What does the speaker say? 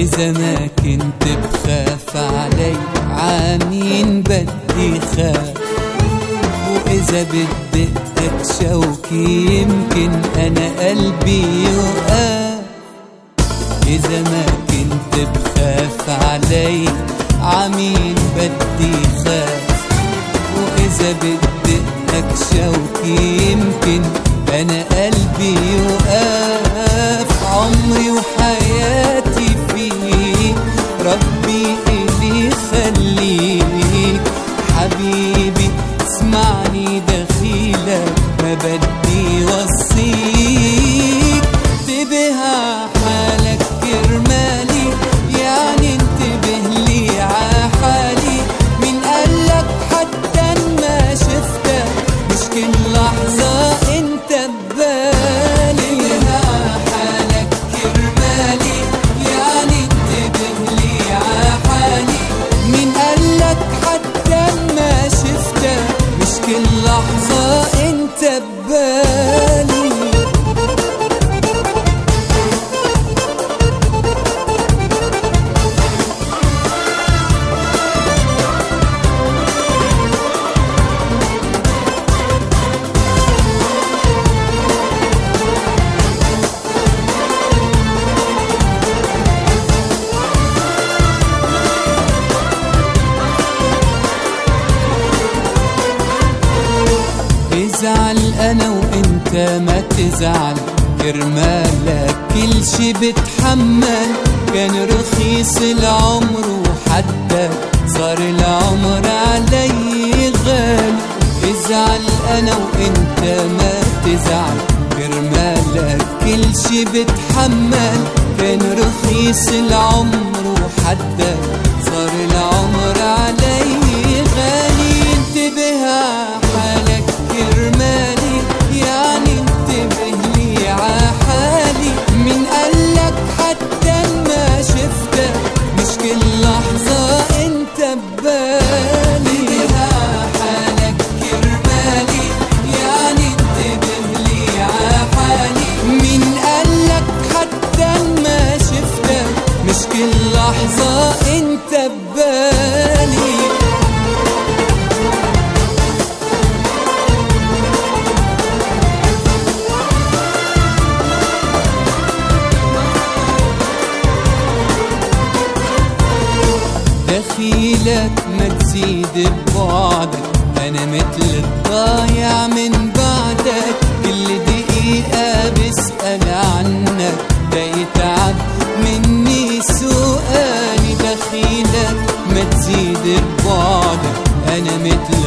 إذا ما كنت بخاف علي. عامين بدي خاف. وإذا بدقك شوكي يمكن أنا قلبي يقاف إذا ما كنت بخاف علي عمين بدي خاف. وإذا بدقك شوكي يمكن أنا قلبي يقاف عمري وحياتي ربي إلي خليك حبيبي اسمعني دخيلك ما بدي وصيك وانت ما تزعل كرمالك كل شي بتحمل. كان رخيص العمر وحدك صار العمر علي غالي ازعل أنا وانت ما تزعل كرمالك كل شي بتحمل. كان رخيص العمر وحدك دخيلك ما تزيد ببعدك. سؤالي دخيلك ما تزيد ببعدك أنا مثل